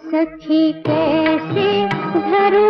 सखी कैसे धरू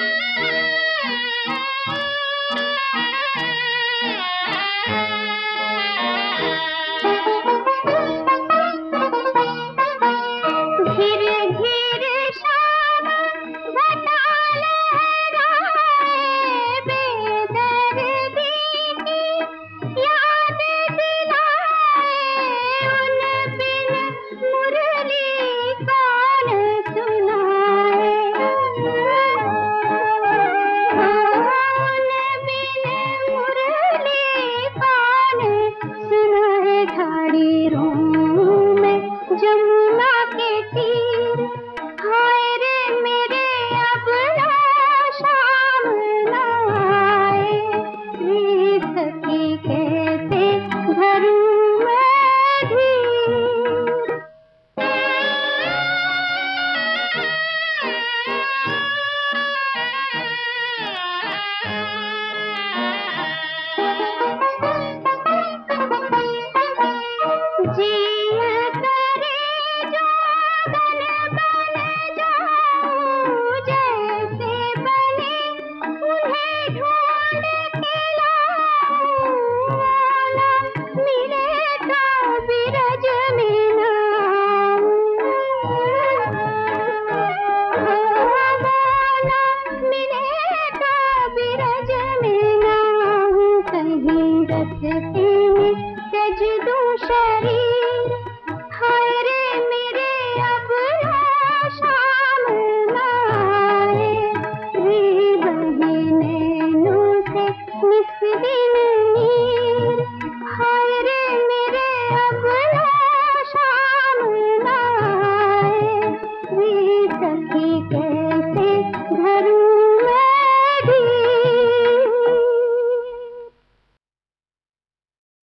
Thank you. सजदू शरी